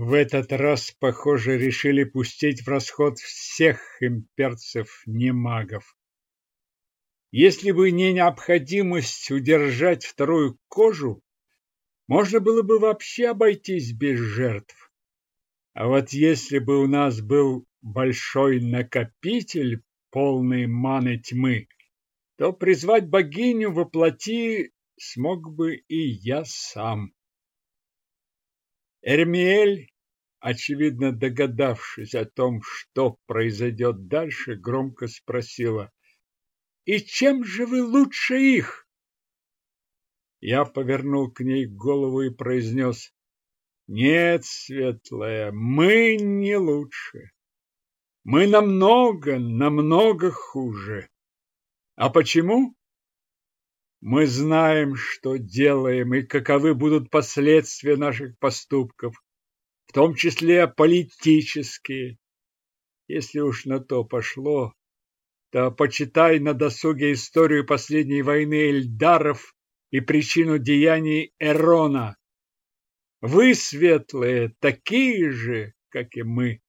В этот раз, похоже, решили пустить в расход всех имперцев-немагов. Если бы не необходимость удержать вторую кожу, можно было бы вообще обойтись без жертв. А вот если бы у нас был большой накопитель, полный маны тьмы, то призвать богиню воплоти смог бы и я сам. Эрмиэль, очевидно догадавшись о том, что произойдет дальше, громко спросила, «И чем же вы лучше их?» Я повернул к ней голову и произнес, «Нет, Светлая, мы не лучше. Мы намного, намного хуже. А почему? Мы знаем, что делаем и каковы будут последствия наших поступков, в том числе политические. Если уж на то пошло, то почитай на досуге историю последней войны Эльдаров и причину деяний Эрона. Вы, светлые, такие же, как и мы.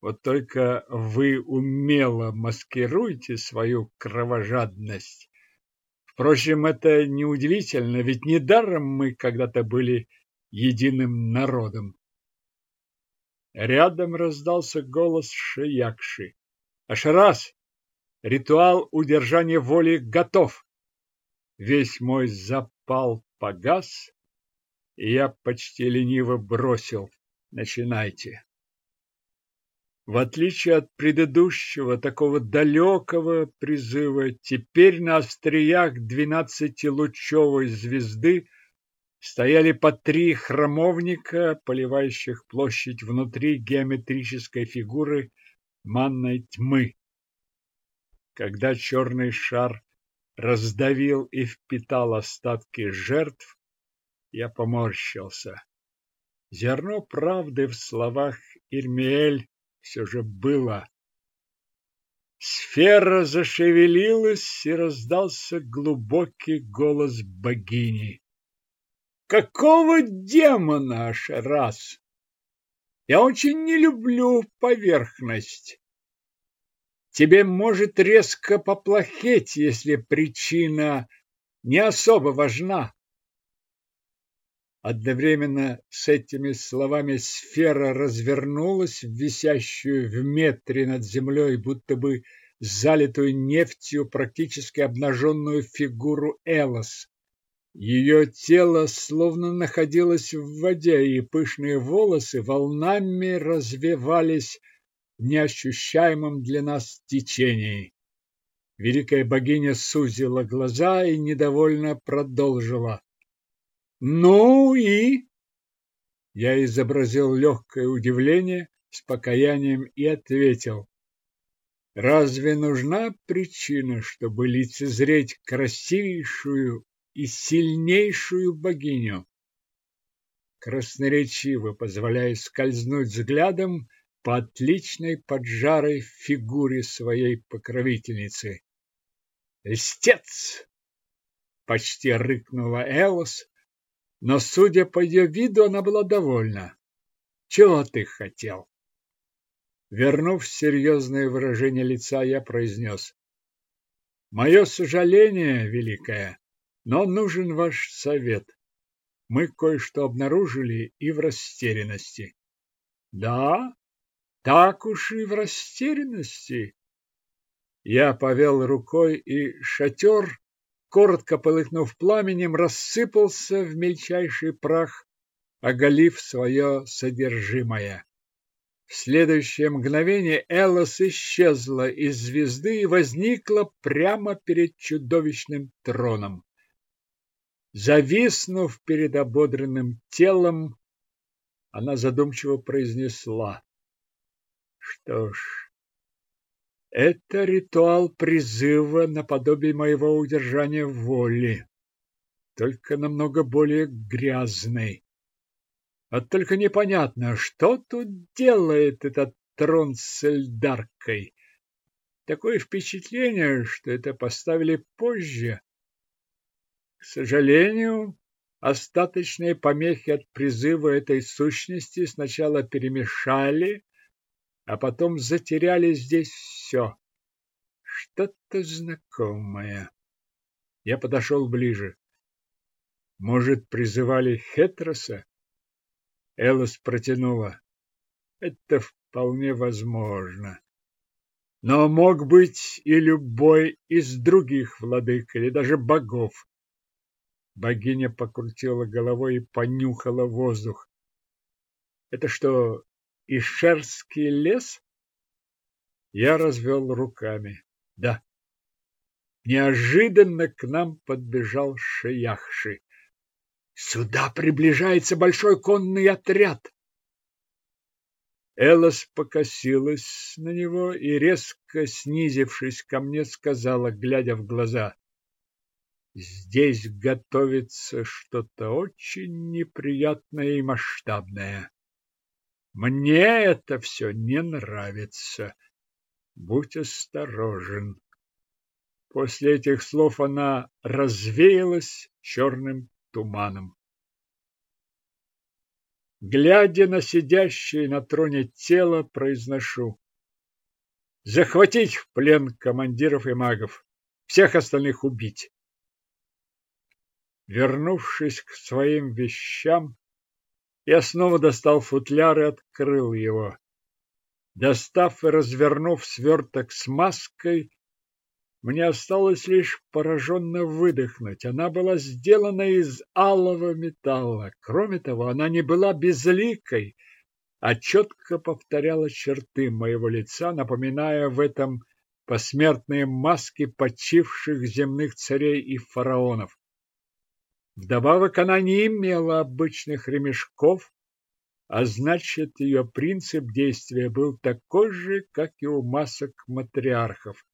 Вот только вы умело маскируете свою кровожадность. Впрочем, это неудивительно, ведь недаром мы когда-то были единым народом. Рядом раздался голос Шиякши. Ашарас, ритуал удержания воли готов. Весь мой запал погас, и я почти лениво бросил. Начинайте. В отличие от предыдущего, такого далекого призыва, теперь на остриях двенадцатилучевой звезды стояли по три храмовника, поливающих площадь внутри геометрической фигуры манной тьмы. Когда черный шар раздавил и впитал остатки жертв, я поморщился. Зерно правды в словах Ирмиэль все же было. Сфера зашевелилась, и раздался глубокий голос богини. Какого демона, аж раз? Я очень не люблю поверхность. Тебе может резко поплохеть, если причина не особо важна. Одновременно с этими словами сфера развернулась в висящую в метре над землей, будто бы залитую нефтью практически обнаженную фигуру Элос. Ее тело словно находилось в воде, и пышные волосы волнами развивались в неощущаемом для нас течении. Великая богиня сузила глаза и недовольно продолжила. Ну и... Я изобразил легкое удивление с покаянием и ответил. Разве нужна причина, чтобы лицезреть красивейшую и сильнейшую богиню? Красноречиво позволяя скользнуть взглядом по отличной поджарой фигуре своей покровительницы. «Льстец!» — почти рыкнула Элос, но, судя по ее виду, она была довольна. Чего ты хотел? Вернув серьезное выражение лица, я произнес. Мое сожаление, великая, но нужен ваш совет. Мы кое-что обнаружили и в растерянности. Да, так уж и в растерянности. Я повел рукой, и шатер коротко полыхнув пламенем, рассыпался в мельчайший прах, оголив свое содержимое. В следующее мгновение Элос исчезла из звезды и возникла прямо перед чудовищным троном. Зависнув перед ободренным телом, она задумчиво произнесла. Что ж, это ритуал призыва наподобие моего удержания в воле, только намного более грязный. А только непонятно, что тут делает этот трон с Эльдаркой. Такое впечатление, что это поставили позже. К сожалению, остаточные помехи от призыва этой сущности сначала перемешали, а потом затеряли здесь все. Что-то знакомое. Я подошел ближе. Может, призывали Хетроса? Элос протянула. Это вполне возможно. Но мог быть и любой из других владык или даже богов. Богиня покрутила головой и понюхала воздух. Это что, Ишерский лес? Я развел руками. Да. Неожиданно к нам подбежал Шияхши. Сюда приближается большой конный отряд. Элос покосилась на него и, резко снизившись ко мне, сказала, глядя в глаза, «Здесь готовится что-то очень неприятное и масштабное. Мне это все не нравится. Будь осторожен». После этих слов она развеялась черным туманом. Глядя на сидящее на троне тело, произношу. Захватить в плен командиров и магов. Всех остальных убить. Вернувшись к своим вещам, я снова достал футляр и открыл его. Достав и развернув сверток с маской, мне осталось лишь пораженно выдохнуть. Она была сделана из алого металла. Кроме того, она не была безликой, а четко повторяла черты моего лица, напоминая в этом посмертные маски почивших земных царей и фараонов. Вдобавок она не имела обычных ремешков, а значит, ее принцип действия был такой же, как и у масок матриархов.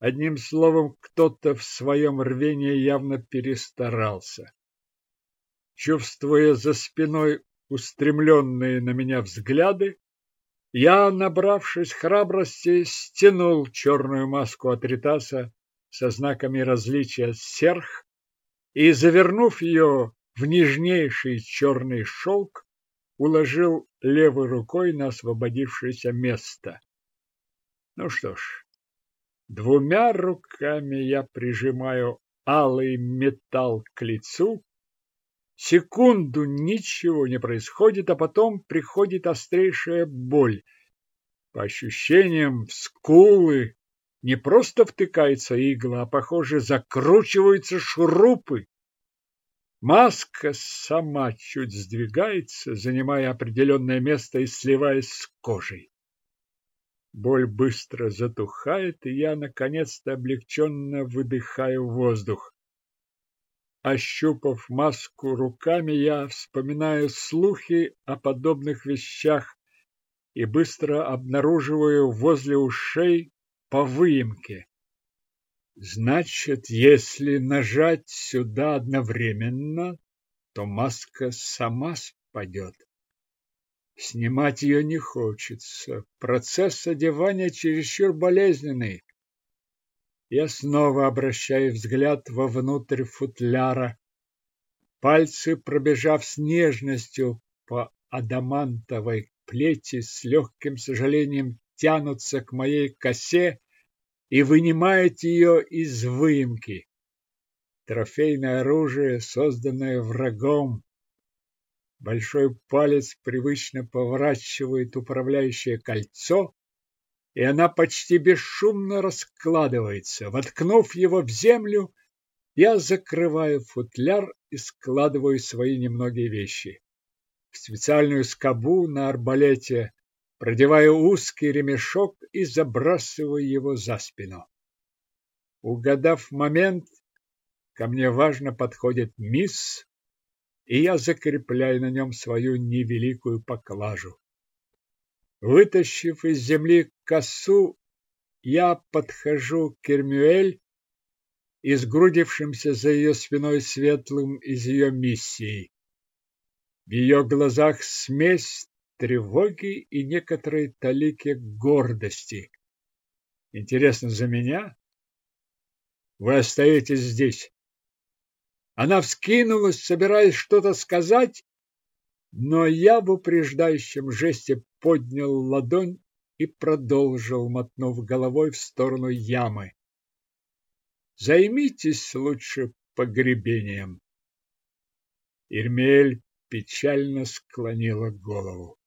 Одним словом, кто-то в своем рвении явно перестарался. Чувствуя за спиной устремленные на меня взгляды, я, набравшись храбрости, стянул черную маску от Ритаса со знаками различия серх и, завернув ее в нежнейший черный шелк, уложил левой рукой на освободившееся место. Ну что ж, Двумя руками я прижимаю алый металл к лицу. Секунду ничего не происходит, а потом приходит острейшая боль. По ощущениям, в скулы не просто втыкается игла, а, похоже, закручиваются шурупы. Маска сама чуть сдвигается, занимая определенное место и сливаясь с кожей. Боль быстро затухает, и я, наконец-то, облегченно выдыхаю воздух. Ощупав маску руками, я вспоминаю слухи о подобных вещах и быстро обнаруживаю возле ушей по выемке. Значит, если нажать сюда одновременно, то маска сама спадет. Снимать ее не хочется. Процесс одевания чересчур болезненный. Я снова обращаю взгляд вовнутрь футляра. Пальцы, пробежав с нежностью по адамантовой плети, с легким сожалением тянутся к моей косе и вынимают ее из выемки. Трофейное оружие, созданное врагом, Большой палец привычно поворачивает управляющее кольцо, и она почти бесшумно раскладывается. Воткнув его в землю, я закрываю футляр и складываю свои немногие вещи. В специальную скобу на арбалете продеваю узкий ремешок и забрасываю его за спину. Угадав момент, ко мне важно подходит мисс и я закрепляю на нем свою невеликую поклажу. Вытащив из земли косу, я подхожу к Кермюэль и сгрудившимся за ее спиной светлым из ее миссии. В ее глазах смесь тревоги и некоторой талики гордости. Интересно, за меня? Вы остаетесь здесь. Она вскинулась, собираясь что-то сказать, но я в упреждающем жесте поднял ладонь и продолжил, мотнув головой в сторону ямы. Займитесь лучше погребением. Ирмель печально склонила голову.